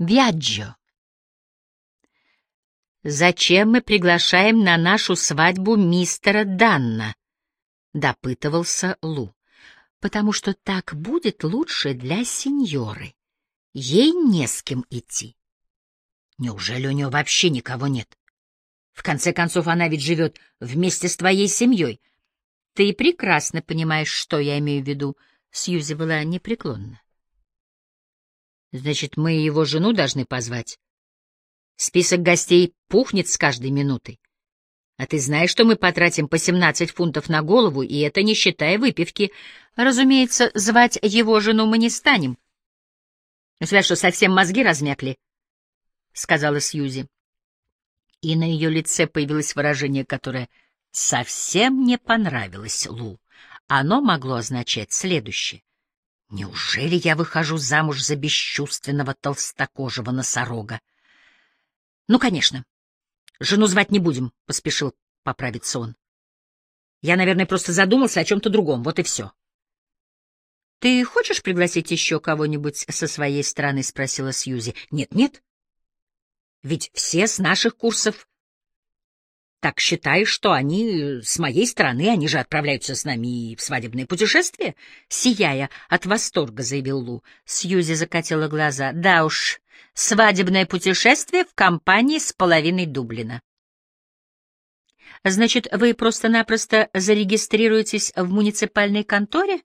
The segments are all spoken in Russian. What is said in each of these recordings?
Вяджо. «Зачем мы приглашаем на нашу свадьбу мистера Данна?» — допытывался Лу. «Потому что так будет лучше для сеньоры. Ей не с кем идти». «Неужели у нее вообще никого нет? В конце концов, она ведь живет вместе с твоей семьей. Ты прекрасно понимаешь, что я имею в виду». Сьюзи была непреклонна. «Значит, мы его жену должны позвать?» Список гостей пухнет с каждой минутой. А ты знаешь, что мы потратим по 17 фунтов на голову, и это не считая выпивки. Разумеется, звать его жену мы не станем. — У тебя что, совсем мозги размякли? — сказала Сьюзи. И на ее лице появилось выражение, которое совсем не понравилось Лу. Оно могло означать следующее. «Неужели я выхожу замуж за бесчувственного толстокожего носорога?» Ну, конечно. Жену звать не будем, — поспешил поправиться он. Я, наверное, просто задумался о чем-то другом, вот и все. — Ты хочешь пригласить еще кого-нибудь со своей стороны? — спросила Сьюзи. Нет, — Нет-нет. Ведь все с наших курсов так считаешь, что они с моей стороны, они же отправляются с нами в свадебное путешествие? Сияя от восторга, заявил Лу. Сьюзи закатила глаза. Да уж, Свадебное путешествие в компании с половиной Дублина. Значит, вы просто-напросто зарегистрируетесь в муниципальной конторе?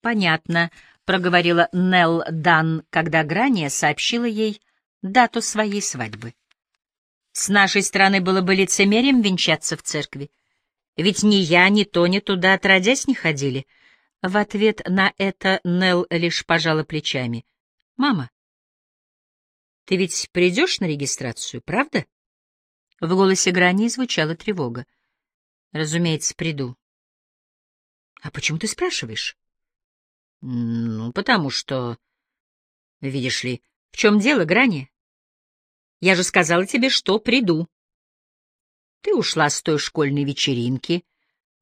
Понятно, проговорила Нелл Дан, когда Грания сообщила ей дату своей свадьбы. С нашей стороны было бы лицемерием венчаться в церкви. Ведь ни я, ни Тони туда отродясь не ходили. В ответ на это Нелл лишь пожала плечами. «Мама, ты ведь придешь на регистрацию, правда? В голосе Грани звучала тревога. Разумеется, приду. А почему ты спрашиваешь? Ну, потому что... Видишь ли, в чем дело, Грани? Я же сказала тебе, что приду. Ты ушла с той школьной вечеринки,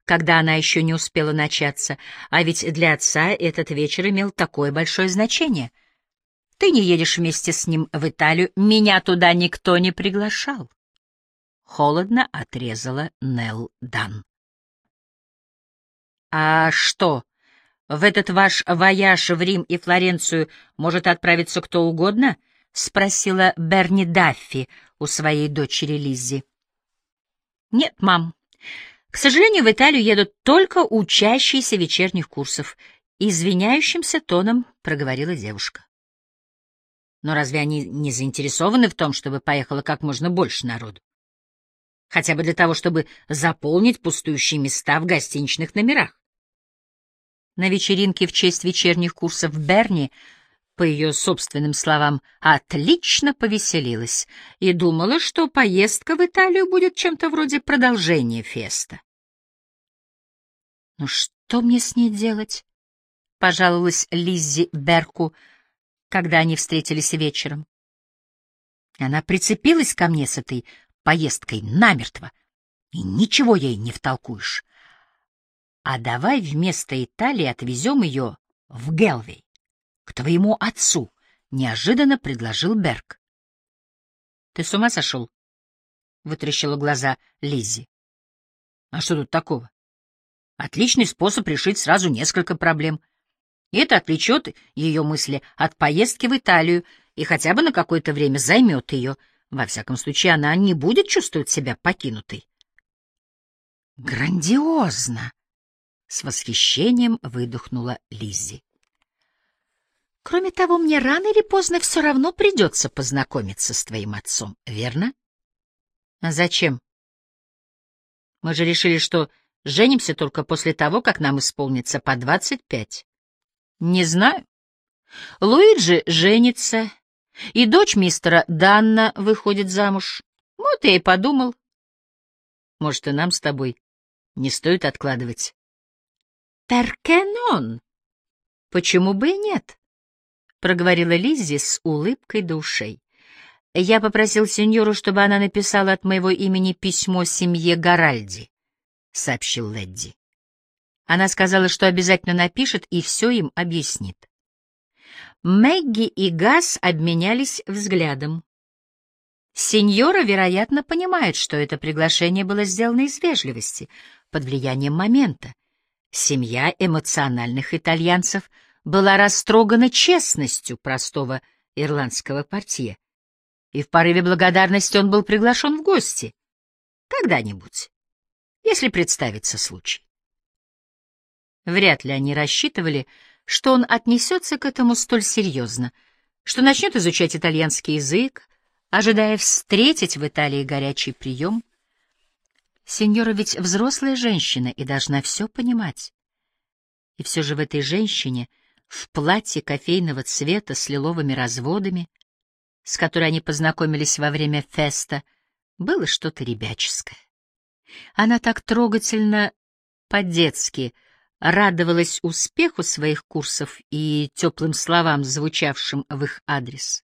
когда она еще не успела начаться, а ведь для отца этот вечер имел такое большое значение — ты не едешь вместе с ним в Италию, меня туда никто не приглашал. Холодно отрезала Нел Дан. А что, в этот ваш вояж в Рим и Флоренцию может отправиться кто угодно? Спросила Берни Даффи у своей дочери Лиззи. Нет, мам. К сожалению, в Италию едут только учащиеся вечерних курсов, извиняющимся тоном проговорила девушка. Но разве они не заинтересованы в том, чтобы поехало как можно больше народу? Хотя бы для того, чтобы заполнить пустующие места в гостиничных номерах. На вечеринке в честь вечерних курсов в Берни, по ее собственным словам, отлично повеселилась и думала, что поездка в Италию будет чем-то вроде продолжения феста. «Ну что мне с ней делать?» — пожаловалась Лиззи Берку — когда они встретились вечером. Она прицепилась ко мне с этой поездкой намертво, и ничего ей не втолкуешь. А давай вместо Италии отвезем ее в Гелвей, к твоему отцу, — неожиданно предложил Берг. — Ты с ума сошел? — вытрящила глаза Лиззи. — А что тут такого? Отличный способ решить сразу несколько проблем — и это отвлечет ее мысли от поездки в Италию и хотя бы на какое-то время займет ее. Во всяком случае, она не будет чувствовать себя покинутой. «Грандиозно!» — с восхищением выдохнула Лиззи. «Кроме того, мне рано или поздно все равно придется познакомиться с твоим отцом, верно?» «А зачем? Мы же решили, что женимся только после того, как нам исполнится по двадцать пять». Не знаю. Луиджи женится, и дочь мистера Данна выходит замуж. Вот я и подумал. Может, и нам с тобой не стоит откладывать. Перкенон? Почему бы и нет? Проговорила Лиззи с улыбкой до ушей. Я попросил сеньору, чтобы она написала от моего имени письмо семье Гаральди, — сообщил Ледди. Она сказала, что обязательно напишет и все им объяснит. Мэгги и Газ обменялись взглядом. Сеньора, вероятно, понимает, что это приглашение было сделано из вежливости, под влиянием момента. Семья эмоциональных итальянцев была растрогана честностью простого ирландского портье, и в порыве благодарности он был приглашен в гости. Когда-нибудь, если представится случай. Вряд ли они рассчитывали, что он отнесется к этому столь серьезно, что начнет изучать итальянский язык, ожидая встретить в Италии горячий прием. Сеньора ведь взрослая женщина и должна все понимать. И все же в этой женщине, в платье кофейного цвета с лиловыми разводами, с которой они познакомились во время феста, было что-то ребяческое. Она так трогательно, по-детски, радовалась успеху своих курсов и теплым словам, звучавшим в их адрес.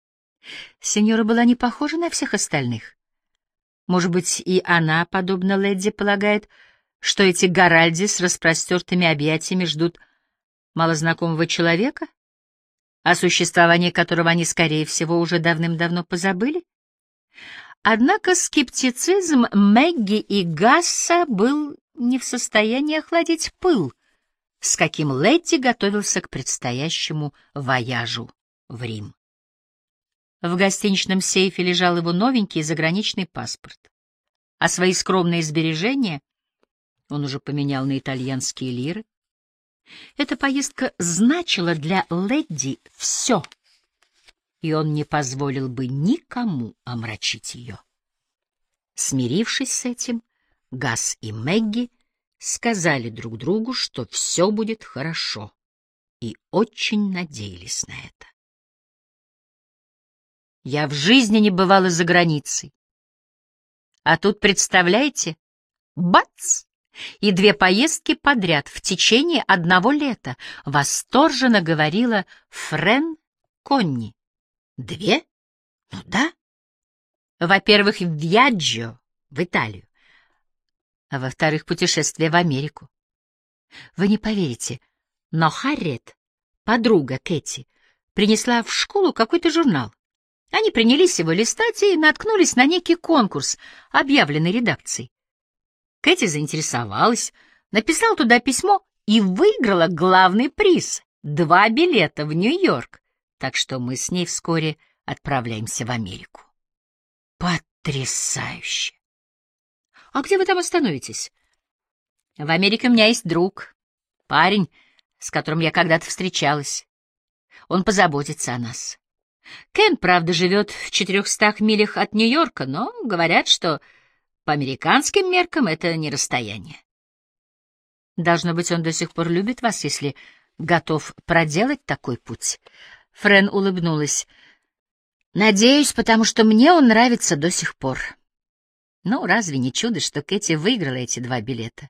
Сеньора была не похожа на всех остальных. Может быть, и она, подобно леди, полагает, что эти Гаральди с распростертыми объятиями ждут малознакомого человека, о существовании которого они, скорее всего, уже давным-давно позабыли? Однако скептицизм Мэгги и Гасса был не в состоянии охладить пыл, с каким Летти готовился к предстоящему вояжу в Рим. В гостиничном сейфе лежал его новенький заграничный паспорт, а свои скромные сбережения он уже поменял на итальянские лиры. Эта поездка значила для Ледди все, и он не позволил бы никому омрачить ее. Смирившись с этим, Газ и Мэгги сказали друг другу, что все будет хорошо, и очень надеялись на это. Я в жизни не бывала за границей. А тут, представляете, бац! И две поездки подряд в течение одного лета, восторженно говорила Френ Конни. Две? Ну да. Во-первых, в Вьяджио, в Италию а во-вторых, путешествие в Америку. Вы не поверите, но Харриет, подруга Кэти, принесла в школу какой-то журнал. Они принялись его листать и наткнулись на некий конкурс, объявленный редакцией. Кэти заинтересовалась, написала туда письмо и выиграла главный приз — два билета в Нью-Йорк, так что мы с ней вскоре отправляемся в Америку. Потрясающе! А где вы там остановитесь? В Америке у меня есть друг, парень, с которым я когда-то встречалась. Он позаботится о нас. Кен, правда, живет в четырехстах милях от Нью-Йорка, но говорят, что по американским меркам это не расстояние. Должно быть, он до сих пор любит вас, если готов проделать такой путь. Френ улыбнулась. Надеюсь, потому что мне он нравится до сих пор. Ну, разве не чудо, что Кэти выиграла эти два билета?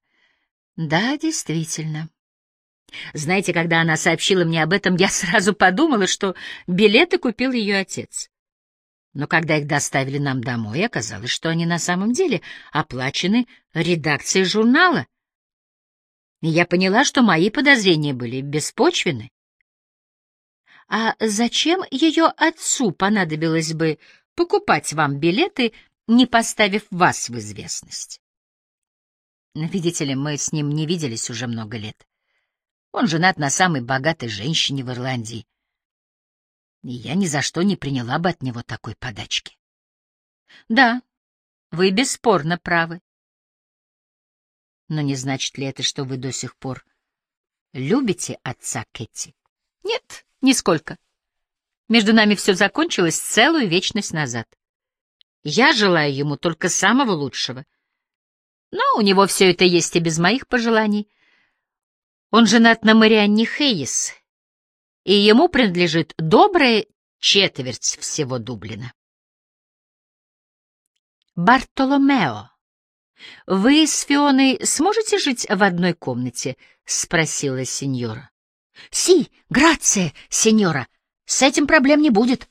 Да, действительно. Знаете, когда она сообщила мне об этом, я сразу подумала, что билеты купил ее отец. Но когда их доставили нам домой, оказалось, что они на самом деле оплачены редакцией журнала. И я поняла, что мои подозрения были беспочвены. А зачем ее отцу понадобилось бы покупать вам билеты не поставив вас в известность. Видите ли, мы с ним не виделись уже много лет. Он женат на самой богатой женщине в Ирландии. И я ни за что не приняла бы от него такой подачки. Да, вы бесспорно правы. Но не значит ли это, что вы до сих пор любите отца Кэти? Нет, нисколько. Между нами все закончилось целую вечность назад. Я желаю ему только самого лучшего. Но у него все это есть и без моих пожеланий. Он женат на Марианне Хейс, и ему принадлежит добрая четверть всего Дублина. Бартоломео, вы с Фионой сможете жить в одной комнате? — спросила сеньора. — Си, грация, сеньора, с этим проблем не будет.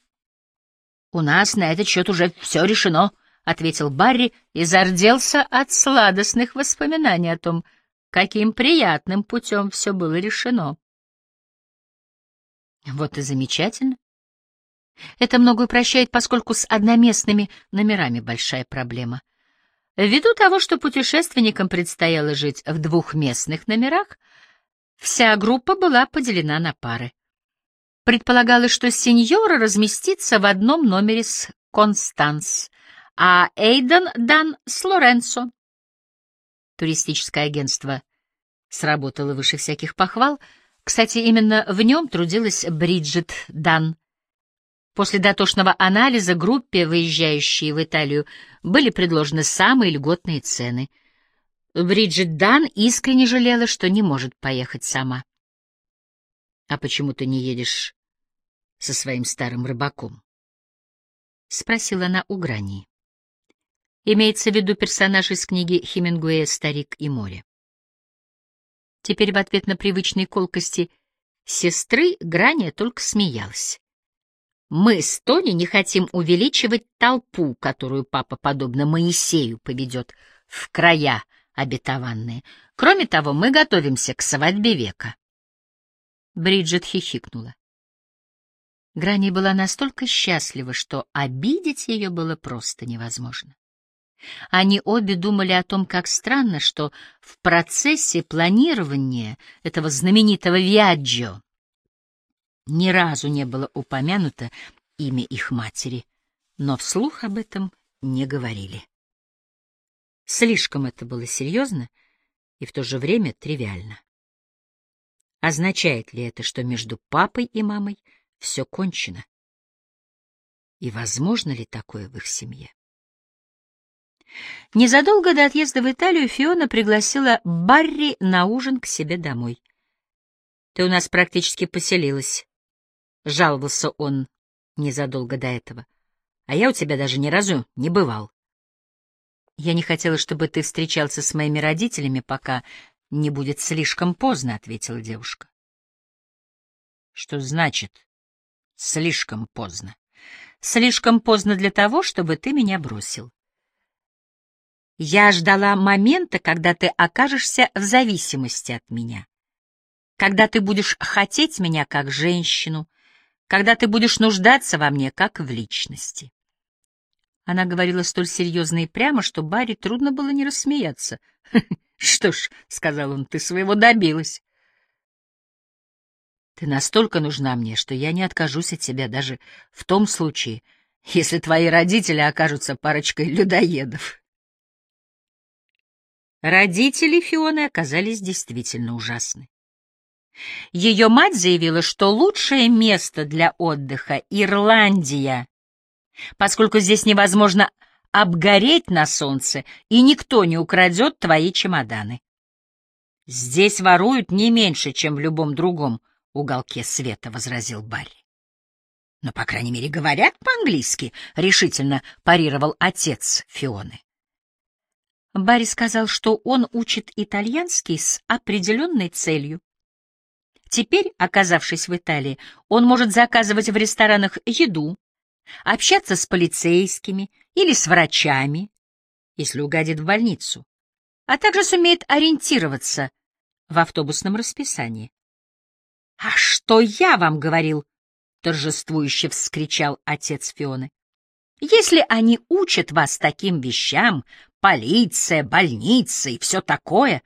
«У нас на этот счет уже все решено», — ответил Барри и зарделся от сладостных воспоминаний о том, каким приятным путем все было решено. Вот и замечательно. Это много упрощает, поскольку с одноместными номерами большая проблема. Ввиду того, что путешественникам предстояло жить в двухместных номерах, вся группа была поделена на пары. Предполагалось, что сеньора разместится в одном номере с Констанс, а Эйден дан с Лоренцо. Туристическое агентство сработало выше всяких похвал. Кстати, именно в нем трудилась Бриджит Дан. После дотошного анализа группе, выезжающей в Италию, были предложены самые льготные цены. Бриджит Дан искренне жалела, что не может поехать сама. — А почему ты не едешь со своим старым рыбаком? — спросила она у Грани. Имеется в виду персонаж из книги Хемингуэя «Старик и море». Теперь в ответ на привычные колкости сестры Грани только смеялась. Мы с Тони не хотим увеличивать толпу, которую папа, подобно Моисею, поведет в края обетованные. Кроме того, мы готовимся к свадьбе века. Бриджит хихикнула. Грани была настолько счастлива, что обидеть ее было просто невозможно. Они обе думали о том, как странно, что в процессе планирования этого знаменитого Виаджо ни разу не было упомянуто имя их матери, но вслух об этом не говорили. Слишком это было серьезно и в то же время тривиально. Означает ли это, что между папой и мамой все кончено? И возможно ли такое в их семье? Незадолго до отъезда в Италию Фиона пригласила Барри на ужин к себе домой. «Ты у нас практически поселилась», — жаловался он незадолго до этого. «А я у тебя даже ни разу не бывал». «Я не хотела, чтобы ты встречался с моими родителями, пока не будет слишком поздно», — ответила девушка. «Что значит «слишком поздно»?» «Слишком поздно для того, чтобы ты меня бросил. Я ждала момента, когда ты окажешься в зависимости от меня, когда ты будешь хотеть меня как женщину, когда ты будешь нуждаться во мне как в личности. Она говорила столь серьезно и прямо, что Барри трудно было не рассмеяться. «Что ж», — сказал он, — «ты своего добилась». «Ты настолько нужна мне, что я не откажусь от тебя даже в том случае, если твои родители окажутся парочкой людоедов». Родители Фионы оказались действительно ужасны. Ее мать заявила, что лучшее место для отдыха — Ирландия, поскольку здесь невозможно обгореть на солнце, и никто не украдет твои чемоданы. Здесь воруют не меньше, чем в любом другом уголке света, — возразил Барри. Но, по крайней мере, говорят по-английски, — решительно парировал отец Фионы. Барри сказал, что он учит итальянский с определенной целью. Теперь, оказавшись в Италии, он может заказывать в ресторанах еду, общаться с полицейскими или с врачами, если угодит в больницу, а также сумеет ориентироваться в автобусном расписании. — А что я вам говорил? — торжествующе вскричал отец Фионы. — Если они учат вас таким вещам, полиция, больница и все такое,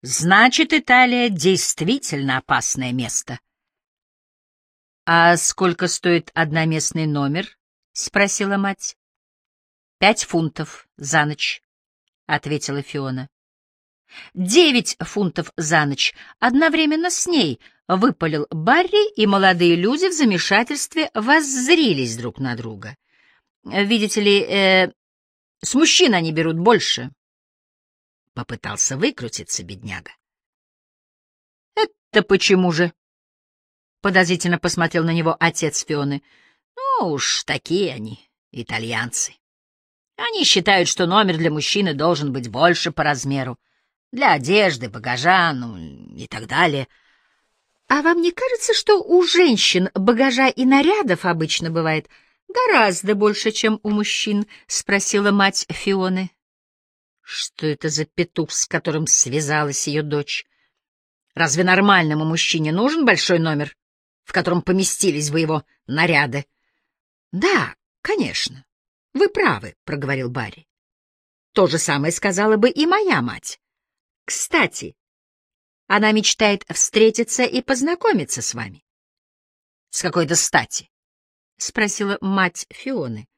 значит, Италия действительно опасное место. — А сколько стоит одноместный номер? — спросила мать. — Пять фунтов за ночь, — ответила Фиона. — Девять фунтов за ночь, одновременно с ней, — выпалил Барри, и молодые люди в замешательстве воззрились друг на друга. Видите ли, э, с мужчин они берут больше. Попытался выкрутиться бедняга. Это почему же? Подозрительно посмотрел на него отец Фионы. Ну уж такие они, итальянцы. Они считают, что номер для мужчины должен быть больше по размеру. Для одежды, багажа, ну и так далее. А вам не кажется, что у женщин багажа и нарядов обычно бывает Гораздо больше, чем у мужчин, спросила мать Фионы. Что это за петух, с которым связалась ее дочь? Разве нормальному мужчине нужен большой номер? в котором поместились бы его наряды. — Да, конечно. Вы правы, — проговорил Барри. То же самое сказала бы и моя мать. Кстати, она мечтает встретиться и познакомиться с вами. — С какой-то стати? — спросила мать Фионы.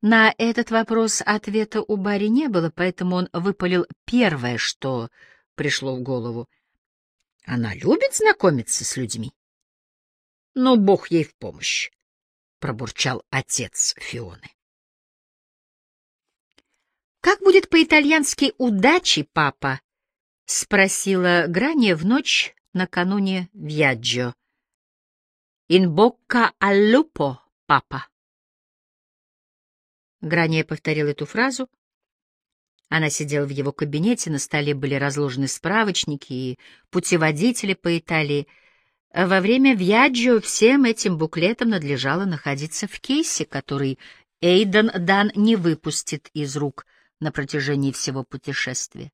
На этот вопрос ответа у Барри не было, поэтому он выпалил первое, что пришло в голову. Она любит знакомиться с людьми. — Ну, бог ей в помощь, — пробурчал отец Фионы. «Как будет по-итальянски «удачи, папа»?» — спросила Грания в ночь накануне Вьяджо. «In bocca al lupo, папа». Грания повторил эту фразу. Она сидела в его кабинете, на столе были разложены справочники и путеводители по Италии. Во время Вьяджо всем этим буклетам надлежало находиться в кейсе, который Эйден Дан не выпустит из рук — на протяжении всего путешествия.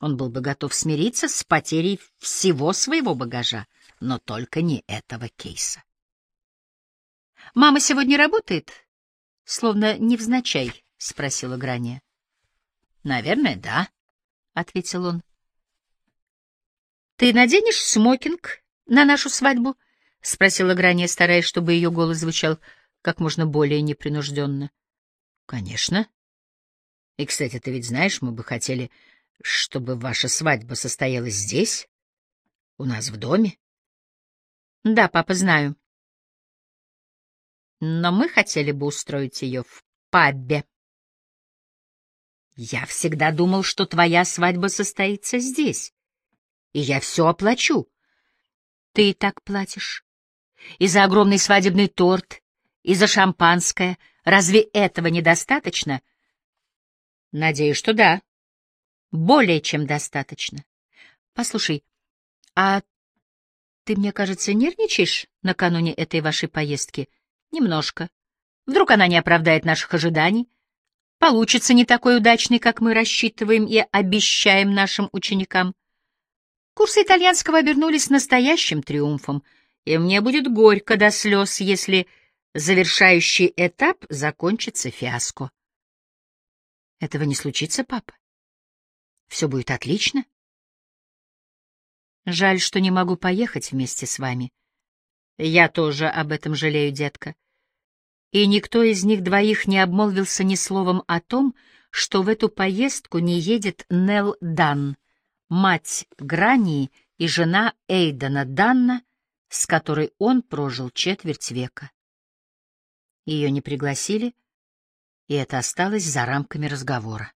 Он был бы готов смириться с потерей всего своего багажа, но только не этого кейса. «Мама сегодня работает?» Словно невзначай, — спросила Грания. «Наверное, да», — ответил он. «Ты наденешь смокинг на нашу свадьбу?» — спросила Грания, стараясь, чтобы ее голос звучал как можно более непринужденно. «Конечно», и, кстати, ты ведь знаешь, мы бы хотели, чтобы ваша свадьба состоялась здесь, у нас в доме. Да, папа, знаю. Но мы хотели бы устроить ее в пабе. Я всегда думал, что твоя свадьба состоится здесь, и я все оплачу. Ты и так платишь. И за огромный свадебный торт, и за шампанское. Разве этого недостаточно — Надеюсь, что да. Более чем достаточно. Послушай, а ты, мне кажется, нервничаешь накануне этой вашей поездки? Немножко. Вдруг она не оправдает наших ожиданий? Получится не такой удачный, как мы рассчитываем и обещаем нашим ученикам. Курсы итальянского обернулись настоящим триумфом, и мне будет горько до слез, если завершающий этап закончится фиаско. Этого не случится, папа. Все будет отлично. Жаль, что не могу поехать вместе с вами. Я тоже об этом жалею, детка. И никто из них двоих не обмолвился ни словом о том, что в эту поездку не едет Нел Дан, мать Грании и жена Эйдана Данна, с которой он прожил четверть века. Ее не пригласили, и это осталось за рамками разговора.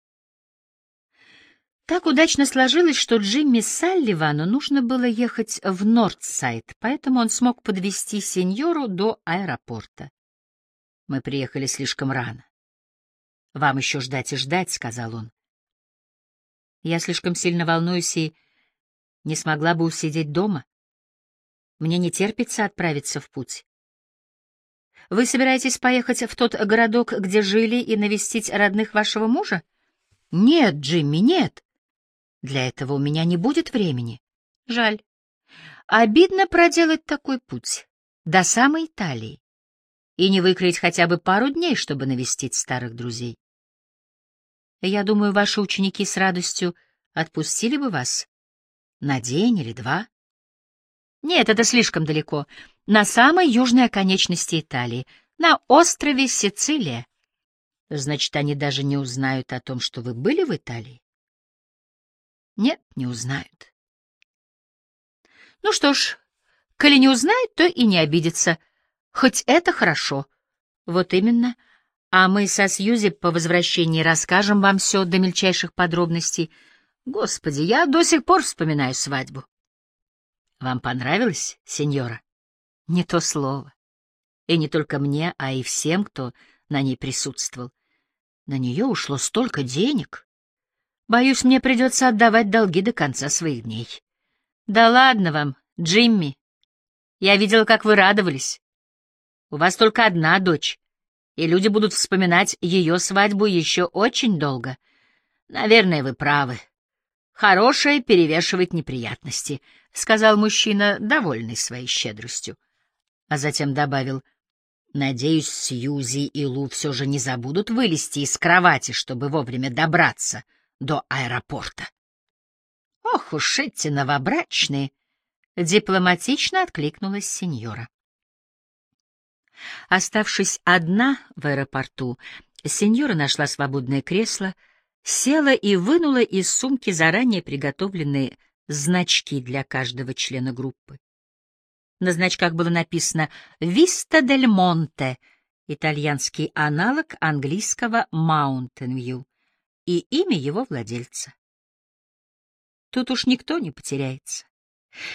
Так удачно сложилось, что Джимми Салливану нужно было ехать в Нордсайд, поэтому он смог подвести сеньору до аэропорта. Мы приехали слишком рано. «Вам еще ждать и ждать», — сказал он. Я слишком сильно волнуюсь и не смогла бы усидеть дома. Мне не терпится отправиться в путь. Вы собираетесь поехать в тот городок, где жили, и навестить родных вашего мужа? Нет, Джимми, нет. Для этого у меня не будет времени. Жаль. Обидно проделать такой путь до самой Италии и не выкроить хотя бы пару дней, чтобы навестить старых друзей. Я думаю, ваши ученики с радостью отпустили бы вас на день или два. Нет, это слишком далеко на самой южной оконечности Италии, на острове Сицилия. Значит, они даже не узнают о том, что вы были в Италии? Нет, не узнают. Ну что ж, коли не узнают, то и не обидятся. Хоть это хорошо. Вот именно. А мы со Сьюзи по возвращении расскажем вам все до мельчайших подробностей. Господи, я до сих пор вспоминаю свадьбу. Вам понравилось, сеньора? Не то слово. И не только мне, а и всем, кто на ней присутствовал. На нее ушло столько денег. Боюсь, мне придется отдавать долги до конца своих дней. Да ладно вам, Джимми. Я видела, как вы радовались. У вас только одна дочь, и люди будут вспоминать ее свадьбу еще очень долго. Наверное, вы правы. Хорошее перевешивает неприятности, — сказал мужчина, довольный своей щедростью. а затем добавил, «Надеюсь, Сьюзи и Лу все же не забудут вылезти из кровати, чтобы вовремя добраться до аэропорта». «Ох уж эти новобрачные!» — дипломатично откликнулась сеньора. Оставшись одна в аэропорту, сеньора нашла свободное кресло, села и вынула из сумки заранее приготовленные значки для каждого члена группы. На значках было написано «Виста дель Монте», итальянский аналог английского «Mountain View», и имя его владельца. Тут уж никто не потеряется.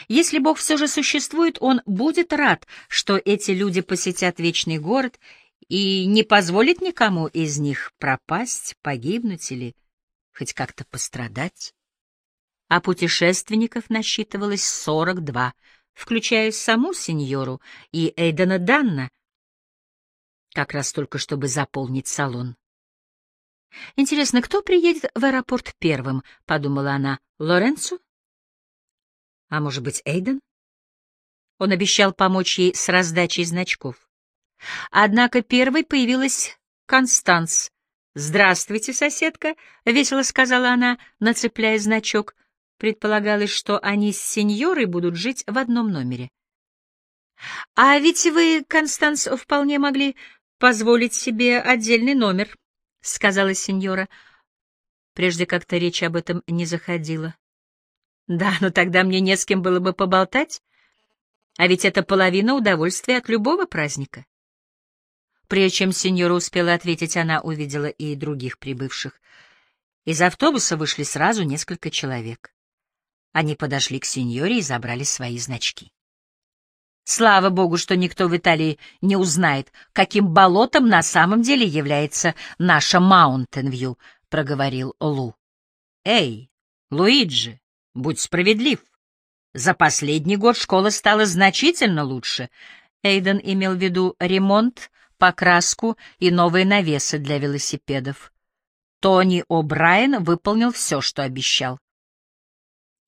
Если Бог все же существует, Он будет рад, что эти люди посетят вечный город и не позволит никому из них пропасть, погибнуть или хоть как-то пострадать. А путешественников насчитывалось сорок два, включая саму сеньору и Эйдена Данна, как раз только чтобы заполнить салон. «Интересно, кто приедет в аэропорт первым?» — подумала она. «Лоренцо? А может быть, Эйден? Он обещал помочь ей с раздачей значков. Однако первой появилась Констанс. «Здравствуйте, соседка», — весело сказала она, нацепляя значок. Предполагалось, что они с сеньорой будут жить в одном номере. «А ведь вы, Констанс, вполне могли позволить себе отдельный номер», — сказала сеньора. Прежде как-то речь об этом не заходила. Да, но тогда мне не с кем было бы поболтать. А ведь это половина удовольствия от любого праздника. Прежде чем сеньора успела ответить, она увидела и других прибывших. Из автобуса вышли сразу несколько человек. Они подошли к сеньоре и забрали свои значки. Слава богу, что никто в Италии не узнает, каким болотом на самом деле является наша Маунтенвью, проговорил Лу. Эй, Луиджи, Будь справедлив. За последний год школа стала значительно лучше. Эйден имел в виду ремонт, покраску и новые навесы для велосипедов. Тони О'Брайен выполнил все, что обещал.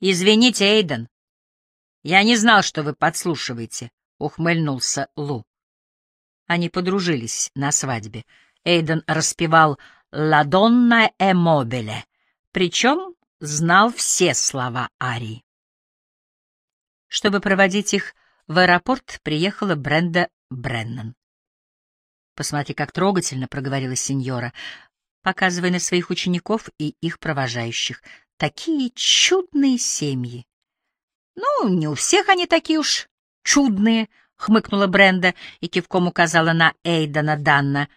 «Извините, Эйден, я не знал, что вы подслушиваете», — ухмыльнулся Лу. Они подружились на свадьбе. Эйден распевал «Ла Донна э мобиле», причем знал все слова Арии. Чтобы проводить их в аэропорт, приехала Бренда Бреннан. «Посмотри, как трогательно», — проговорила сеньора, показывая на своих учеников и их провожающих. «Такие чудные семьи!» «Ну, не у всех они такие уж чудные», — хмыкнула Бренда и кивком указала на Эйдана Данна,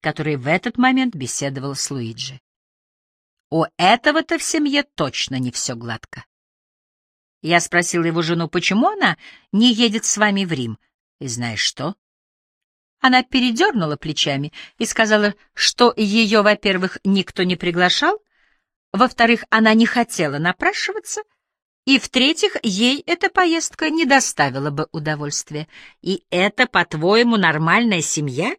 который в этот момент беседовал с Луиджи. У этого-то в семье точно не все гладко. Я спросила его жену, почему она не едет с вами в Рим. И знаешь что? Она передернула плечами и сказала, что ее, во-первых, никто не приглашал, во-вторых, она не хотела напрашиваться, и, в-третьих, ей эта поездка не доставила бы удовольствия. И это, по-твоему, нормальная семья?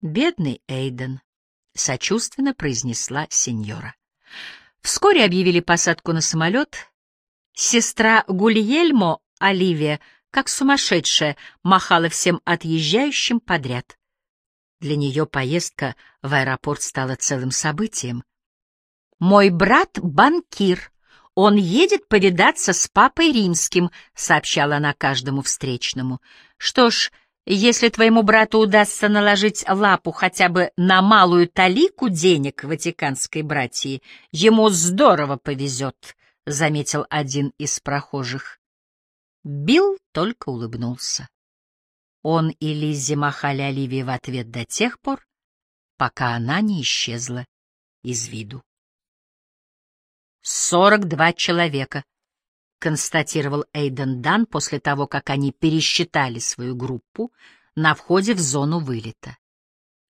Бедный Эйден. — сочувственно произнесла сеньора. Вскоре объявили посадку на самолет. Сестра Гульельмо, Оливия, как сумасшедшая, махала всем отъезжающим подряд. Для нее поездка в аэропорт стала целым событием. «Мой брат — банкир. Он едет повидаться с папой римским», — сообщала она каждому встречному. «Что ж, если твоему брату удастся наложить лапу хотя бы на малую талику денег ватиканской братьи, ему здорово повезет, — заметил один из прохожих. Билл только улыбнулся. Он и Лиззи махали Оливии в ответ до тех пор, пока она не исчезла из виду. Сорок два человека констатировал Эйден Дан после того, как они пересчитали свою группу на входе в зону вылета.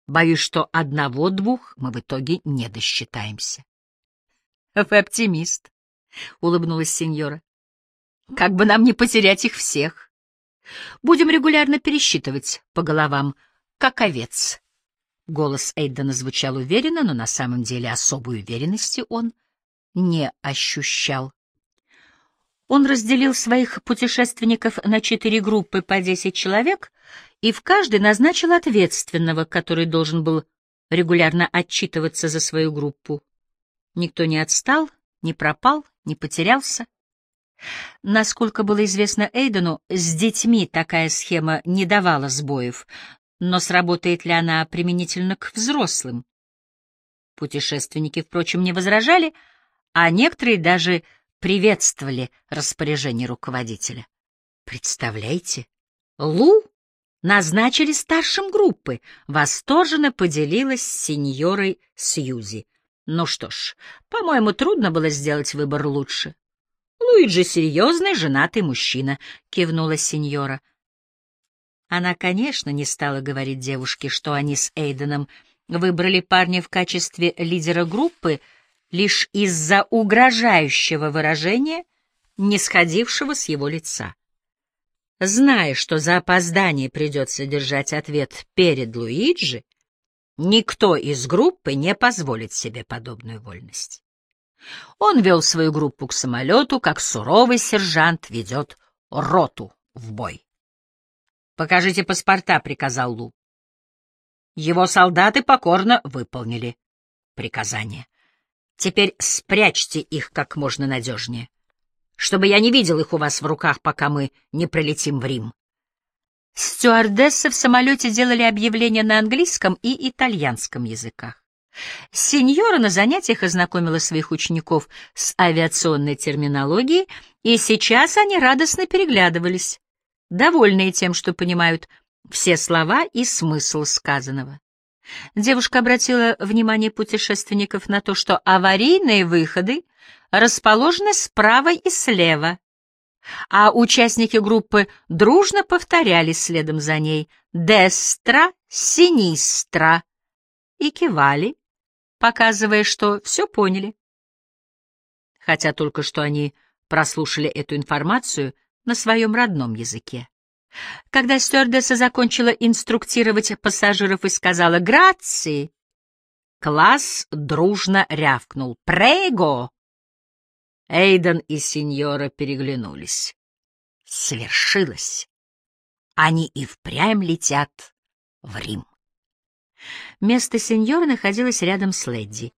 Боюсь, что одного-двух мы в итоге не досчитаемся. — Вы оптимист, — улыбнулась сеньора. — Как бы нам не потерять их всех. Будем регулярно пересчитывать по головам, как овец. Голос Эйдена звучал уверенно, но на самом деле особой уверенности он не ощущал. Он разделил своих путешественников на четыре группы по десять человек и в каждой назначил ответственного, который должен был регулярно отчитываться за свою группу. Никто не отстал, не пропал, не потерялся. Насколько было известно Эйдену, с детьми такая схема не давала сбоев, но сработает ли она применительно к взрослым? Путешественники, впрочем, не возражали, а некоторые даже приветствовали распоряжение руководителя. Представляете, Лу назначили старшим группы, восторженно поделилась с сеньорой Сьюзи. Ну что ж, по-моему, трудно было сделать выбор лучше. Луиджи серьезный, женатый мужчина, кивнула сеньора. Она, конечно, не стала говорить девушке, что они с Эйденом выбрали парня в качестве лидера группы лишь из-за угрожающего выражения, не сходившего с его лица. Зная, что за опоздание придется держать ответ перед Луиджи, никто из группы не позволит себе подобную вольность. Он вел свою группу к самолету, как суровый сержант ведет роту в бой. «Покажите паспорта», — приказал Лу. Его солдаты покорно выполнили приказание. Теперь спрячьте их как можно надежнее, чтобы я не видел их у вас в руках, пока мы не пролетим в Рим. Стюардессы в самолете делали объявления на английском и итальянском языках. Сеньора на занятиях ознакомила своих учеников с авиационной терминологией, и сейчас они радостно переглядывались, довольные тем, что понимают все слова и смысл сказанного. Девушка обратила внимание путешественников на то, что аварийные выходы расположены справа и слева, а участники группы дружно повторяли следом за ней «дестра», «синистра» и кивали, показывая, что все поняли. Хотя только что они прослушали эту информацию на своем родном языке. Когда стюардесса закончила инструктировать пассажиров и сказала «Грации», класс дружно рявкнул «Прего!». Эйден и сеньора переглянулись. Свершилось. Они и впрямь летят в Рим. Место сеньора находилось рядом с Ледди.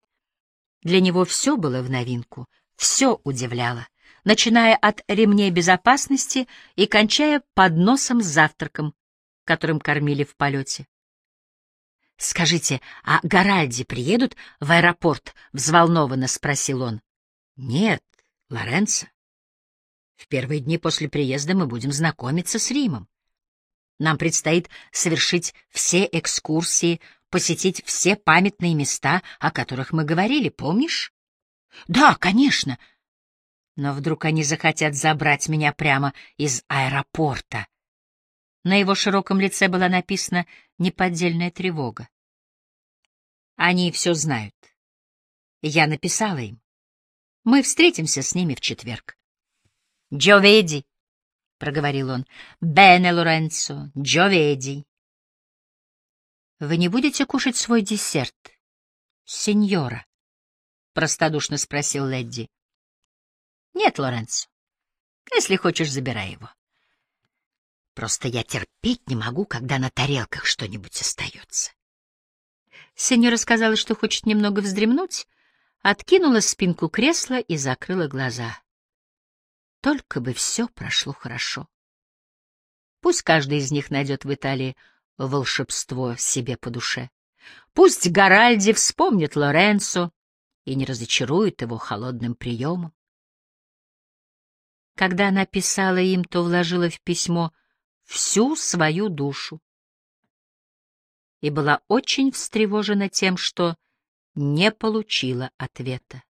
Для него все было в новинку, все удивляло начиная от ремней безопасности и кончая подносом с завтраком, которым кормили в полете. «Скажите, а Гаральди приедут в аэропорт?» — взволнованно спросил он. «Нет, Лоренцо. В первые дни после приезда мы будем знакомиться с Римом. Нам предстоит совершить все экскурсии, посетить все памятные места, о которых мы говорили, помнишь? Да, конечно, но вдруг они захотят забрать меня прямо из аэропорта. На его широком лице была написана неподдельная тревога. Они все знают. Я написала им. Мы встретимся с ними в четверг. «Джоведи», — проговорил он, — «Бене, Лоренцо, Джоведи». «Вы не будете кушать свой десерт, сеньора?» — простодушно спросил Ледди. Нет, Лоренцо. Если хочешь, забирай его. Просто я терпеть не могу, когда на тарелках что-нибудь остается. Сеньора сказала, что хочет немного вздремнуть, откинула спинку кресла и закрыла глаза. Только бы все прошло хорошо. Пусть каждый из них найдет в Италии волшебство себе по душе. Пусть Гаральди вспомнит Лоренцо и не разочарует его холодным приемом. Когда она писала им, то вложила в письмо всю свою душу и была очень встревожена тем, что не получила ответа.